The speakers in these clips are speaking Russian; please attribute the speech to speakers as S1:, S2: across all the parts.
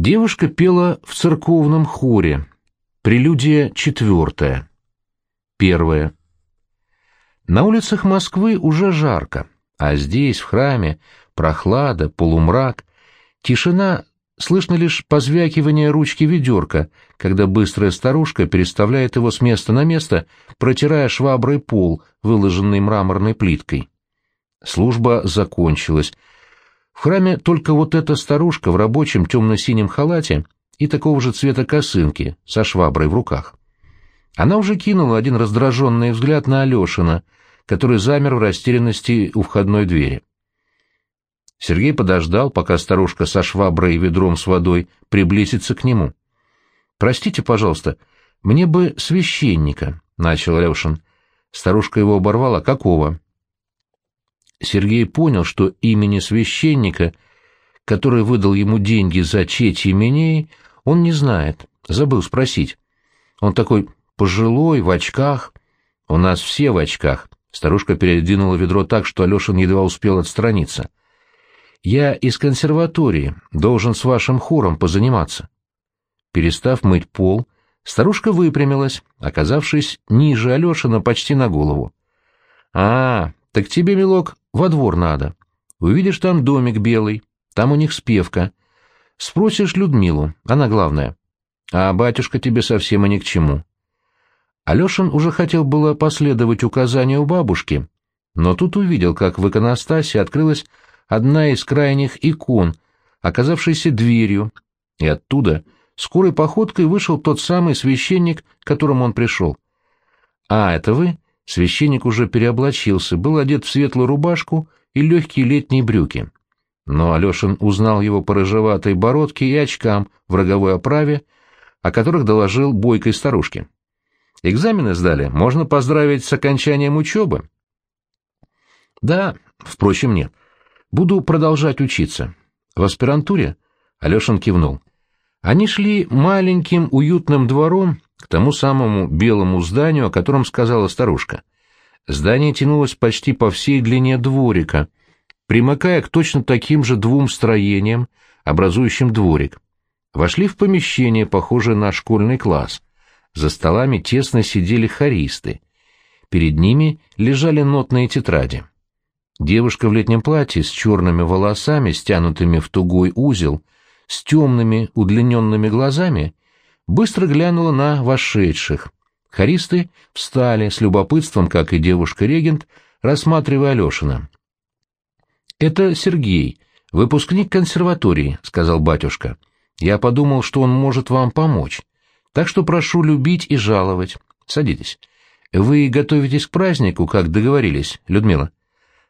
S1: Девушка пела в церковном хоре. Прелюдия четвертая. Первая. На улицах Москвы уже жарко, а здесь, в храме, прохлада, полумрак, тишина, слышно лишь позвякивание ручки ведерка, когда быстрая старушка переставляет его с места на место, протирая шваброй пол, выложенный мраморной плиткой. Служба закончилась, в храме только вот эта старушка в рабочем темно-синем халате и такого же цвета косынки со шваброй в руках. Она уже кинула один раздраженный взгляд на Алешина, который замер в растерянности у входной двери. Сергей подождал, пока старушка со шваброй и ведром с водой приблизится к нему. «Простите, пожалуйста, мне бы священника», — начал Алешин. Старушка его оборвала. «Какого?» Сергей понял, что имени священника, который выдал ему деньги за четь именей, он не знает, забыл спросить. Он такой пожилой, в очках. У нас все в очках. Старушка передвинула ведро так, что Алешин едва успел отстраниться. «Я из консерватории, должен с вашим хором позаниматься». Перестав мыть пол, старушка выпрямилась, оказавшись ниже Алешина почти на голову. «А, так тебе, милок, во двор надо. Увидишь там домик белый, там у них спевка. Спросишь Людмилу, она главная. А батюшка тебе совсем и ни к чему. Алешин уже хотел было последовать указанию бабушки, но тут увидел, как в иконостасе открылась одна из крайних икон, оказавшаяся дверью, и оттуда скорой походкой вышел тот самый священник, к которому он пришел. «А, это вы?» Священник уже переоблачился, был одет в светлую рубашку и легкие летние брюки. Но Алешин узнал его по рыжеватой бородке и очкам в роговой оправе, о которых доложил бойкой старушке. «Экзамены сдали, можно поздравить с окончанием учебы?» «Да, впрочем, нет. Буду продолжать учиться. В аспирантуре?» Алешин кивнул. Они шли маленьким уютным двором, к тому самому белому зданию, о котором сказала старушка. Здание тянулось почти по всей длине дворика, примыкая к точно таким же двум строениям, образующим дворик. Вошли в помещение, похожее на школьный класс. За столами тесно сидели хористы. Перед ними лежали нотные тетради. Девушка в летнем платье с черными волосами, стянутыми в тугой узел, с темными удлиненными глазами — быстро глянула на вошедших. Хористы встали с любопытством, как и девушка-регент, рассматривая Алешина. «Это Сергей, выпускник консерватории», — сказал батюшка. «Я подумал, что он может вам помочь. Так что прошу любить и жаловать. Садитесь. Вы готовитесь к празднику, как договорились, Людмила?»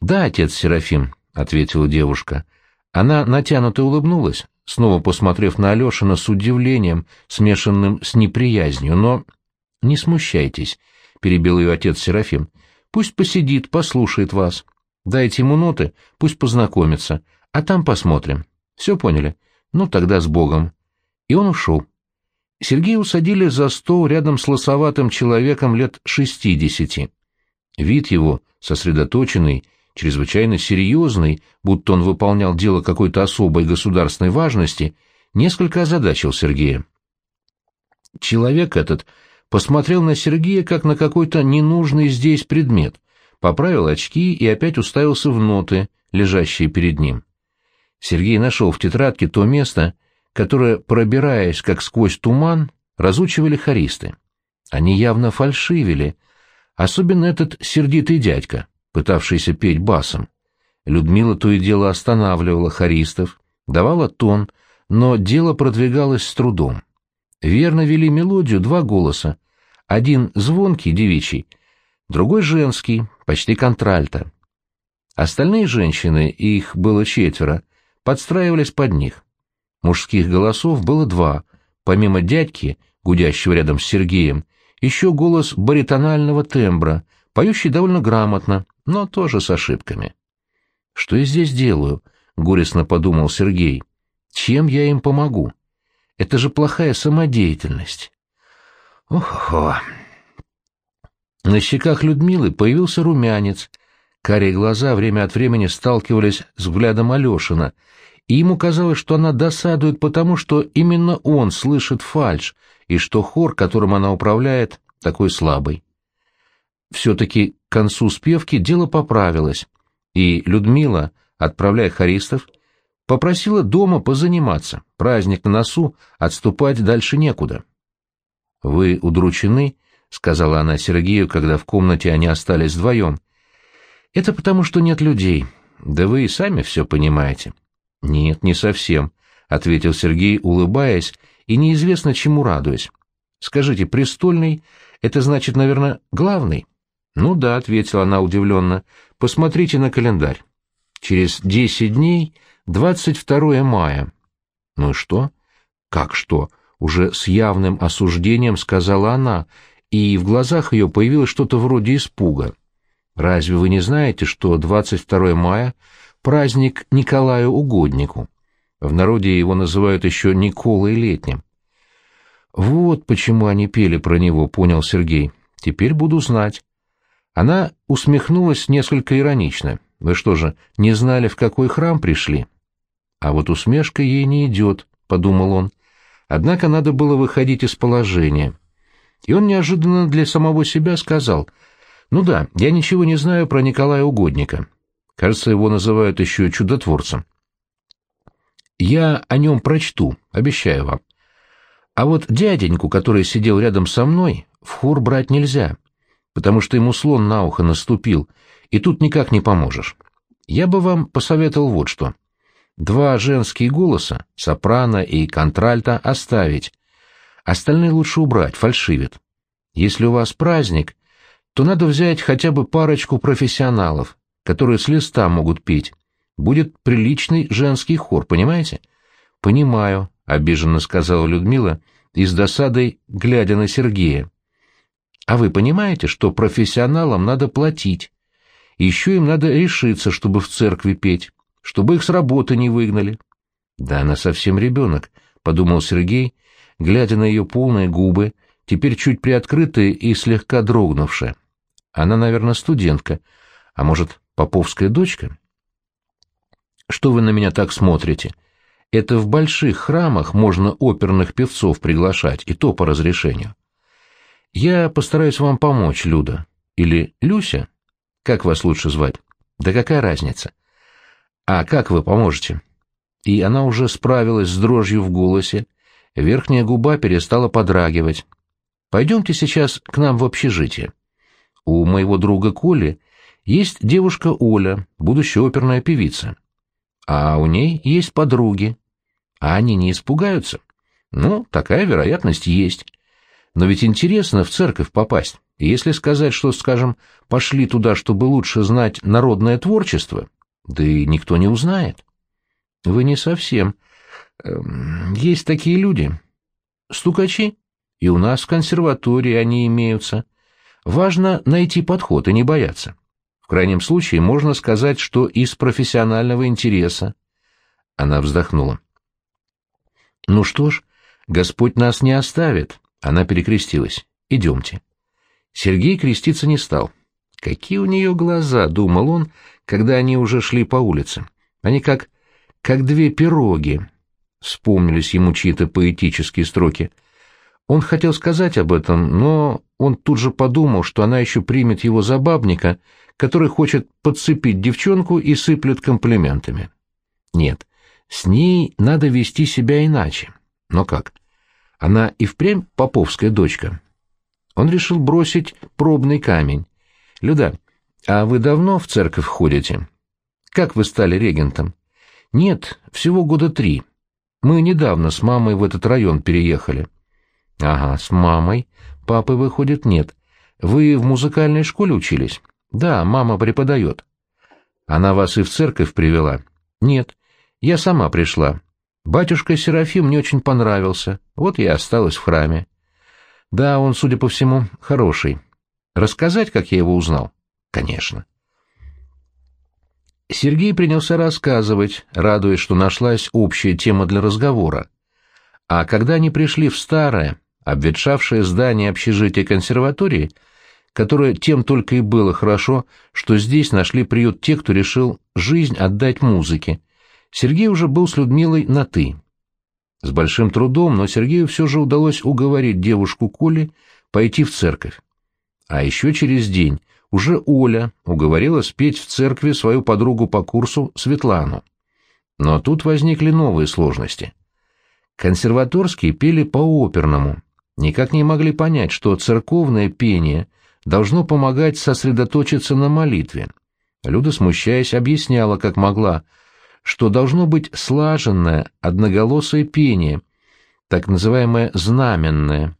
S1: «Да, отец Серафим», — ответила девушка. Она натянуто улыбнулась, снова посмотрев на Алешина с удивлением, смешанным с неприязнью, но... — Не смущайтесь, — перебил ее отец Серафим. — Пусть посидит, послушает вас. Дайте ему ноты, пусть познакомится, а там посмотрим. Все поняли? Ну, тогда с Богом. И он ушел. Сергея усадили за стол рядом с лосоватым человеком лет шестидесяти. Вид его, сосредоточенный, чрезвычайно серьезный, будто он выполнял дело какой-то особой государственной важности, несколько озадачил Сергея. Человек этот посмотрел на Сергея как на какой-то ненужный здесь предмет, поправил очки и опять уставился в ноты, лежащие перед ним. Сергей нашел в тетрадке то место, которое, пробираясь как сквозь туман, разучивали хористы. Они явно фальшивили, особенно этот сердитый дядька пытавшийся петь басом. Людмила то и дело останавливала хористов, давала тон, но дело продвигалось с трудом. Верно вели мелодию два голоса. Один звонкий, девичий, другой женский, почти контральто. Остальные женщины, их было четверо, подстраивались под них. Мужских голосов было два, помимо дядьки, гудящего рядом с Сергеем, еще голос баритонального тембра, поющий довольно грамотно, но тоже с ошибками. «Что я здесь делаю?» — горестно подумал Сергей. «Чем я им помогу? Это же плохая самодеятельность». Ох-хо! На щеках Людмилы появился румянец. Карие глаза время от времени сталкивались с взглядом Алешина, и ему казалось, что она досадует потому, что именно он слышит фальшь, и что хор, которым она управляет, такой слабый. Все-таки к концу спевки дело поправилось, и Людмила, отправляя хористов, попросила дома позаниматься, праздник на носу, отступать дальше некуда. — Вы удручены? — сказала она Сергею, когда в комнате они остались вдвоем. — Это потому, что нет людей. Да вы и сами все понимаете. — Нет, не совсем, — ответил Сергей, улыбаясь и неизвестно чему радуясь. — Скажите, престольный — это значит, наверное, главный? — Ну да, — ответила она удивленно. — Посмотрите на календарь. Через десять дней — двадцать второе мая. — Ну и что? — Как что? — уже с явным осуждением сказала она, и в глазах ее появилось что-то вроде испуга. — Разве вы не знаете, что двадцать второе мая — праздник Николаю Угоднику. В народе его называют еще Николой Летним. Вот почему они пели про него, понял Сергей. Теперь буду знать. Она усмехнулась несколько иронично. Вы что же, не знали, в какой храм пришли? А вот усмешка ей не идет, подумал он. Однако надо было выходить из положения. И он неожиданно для самого себя сказал, «Ну да, я ничего не знаю про Николая Угодника. Кажется, его называют еще чудотворцем. Я о нем прочту, обещаю вам. А вот дяденьку, который сидел рядом со мной, в хор брать нельзя, потому что ему слон на ухо наступил, и тут никак не поможешь. Я бы вам посоветовал вот что. Два женские голоса, сопрано и контральто, оставить. Остальные лучше убрать, фальшивит. Если у вас праздник, то надо взять хотя бы парочку профессионалов, которые с листа могут петь. Будет приличный женский хор, понимаете? — Понимаю, — обиженно сказала Людмила и с досадой, глядя на Сергея. — А вы понимаете, что профессионалам надо платить? Еще им надо решиться, чтобы в церкви петь, чтобы их с работы не выгнали. — Да она совсем ребенок, — подумал Сергей, глядя на ее полные губы, теперь чуть приоткрытые и слегка дрогнувшие. Она, наверное, студентка, а может, Поповская дочка? Что вы на меня так смотрите? Это в больших храмах можно оперных певцов приглашать, и то по разрешению. Я постараюсь вам помочь, Люда. Или Люся? Как вас лучше звать? Да какая разница? А как вы поможете? И она уже справилась с дрожью в голосе, верхняя губа перестала подрагивать. Пойдемте сейчас к нам в общежитие. У моего друга Коли есть девушка Оля, будущая оперная певица. А у ней есть подруги. А они не испугаются? Ну, такая вероятность есть. Но ведь интересно в церковь попасть. Если сказать, что, скажем, пошли туда, чтобы лучше знать народное творчество, да и никто не узнает. Вы не совсем. Эм, есть такие люди. Стукачи. И у нас в консерватории они имеются. Важно найти подход и не бояться крайнем случае можно сказать, что из профессионального интереса. Она вздохнула. Ну что ж, Господь нас не оставит. Она перекрестилась. Идемте. Сергей креститься не стал. Какие у нее глаза, думал он, когда они уже шли по улице. Они как... как две пироги. Вспомнились ему чьи-то поэтические строки. Он хотел сказать об этом, но он тут же подумал, что она еще примет его за бабника который хочет подцепить девчонку и сыплет комплиментами. Нет, с ней надо вести себя иначе. Но как? Она и впрямь поповская дочка. Он решил бросить пробный камень. «Люда, а вы давно в церковь ходите? Как вы стали регентом?» «Нет, всего года три. Мы недавно с мамой в этот район переехали». «Ага, с мамой. Папы, выходит, нет. Вы в музыкальной школе учились?» Да, мама преподает. Она вас и в церковь привела? Нет, я сама пришла. Батюшка Серафим мне очень понравился, вот я осталась в храме. Да, он, судя по всему, хороший. Рассказать, как я его узнал? Конечно. Сергей принялся рассказывать, радуясь, что нашлась общая тема для разговора. А когда они пришли в старое, обветшавшее здание общежития консерватории, которое тем только и было хорошо, что здесь нашли приют те, кто решил жизнь отдать музыке. Сергей уже был с Людмилой на «ты». С большим трудом, но Сергею все же удалось уговорить девушку Коли пойти в церковь. А еще через день уже Оля уговорила спеть в церкви свою подругу по курсу Светлану. Но тут возникли новые сложности. Консерваторские пели по-оперному, никак не могли понять, что церковное пение должно помогать сосредоточиться на молитве. Люда, смущаясь, объясняла, как могла, что должно быть слаженное, одноголосое пение, так называемое знаменное.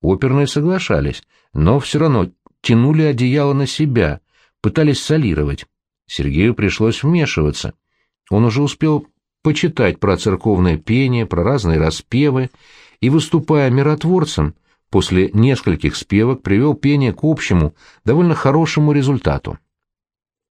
S1: Оперные соглашались, но все равно тянули одеяло на себя, пытались солировать. Сергею пришлось вмешиваться. Он уже успел почитать про церковное пение, про разные распевы, и, выступая миротворцем, после нескольких спевок привел пение к общему, довольно хорошему результату.